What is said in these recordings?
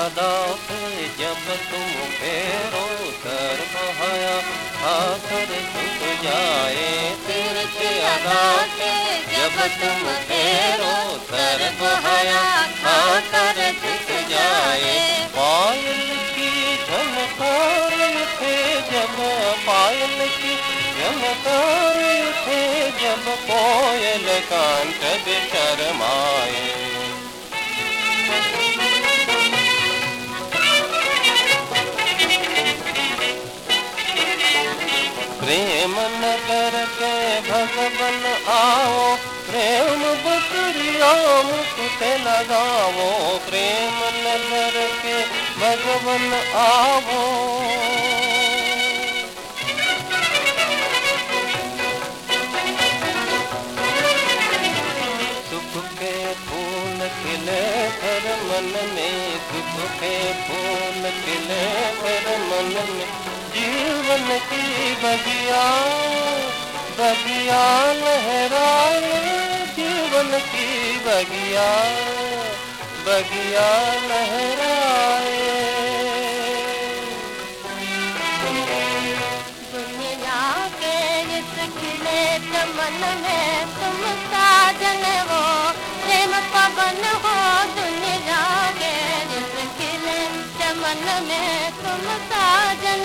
अदा पे जब तुम फेरो सर बहाया आकर झुक जाए तिरछी अदा पे जब तुम फेरो सर बहाया आकर झुक जाए। पायल की झनकार थे जब, पायल की झनकार थे जब, कोयल कांत शर्माए प्रेम नगर के भगवन आओ प्रेम बकरिया मुकुट लगाओ प्रेम नगर के भगवन आओ। सुख के फूल खिले हर मन में सुख के फूल खिले हर मन में जीवन की बगिया बगिया लहराए, जीवन की बगिया बगिया लहराए। दुनिया के इस खिले चमन में तुम साजन हो, प्रेम पवन हो। दुनिया के इस खिले चमन में तुम साजन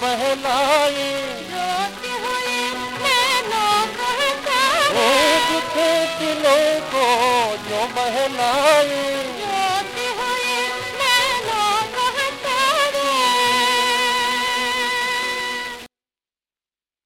बहलाए। रोती नैनों ओ दुखे दिलों को जो बहलाए।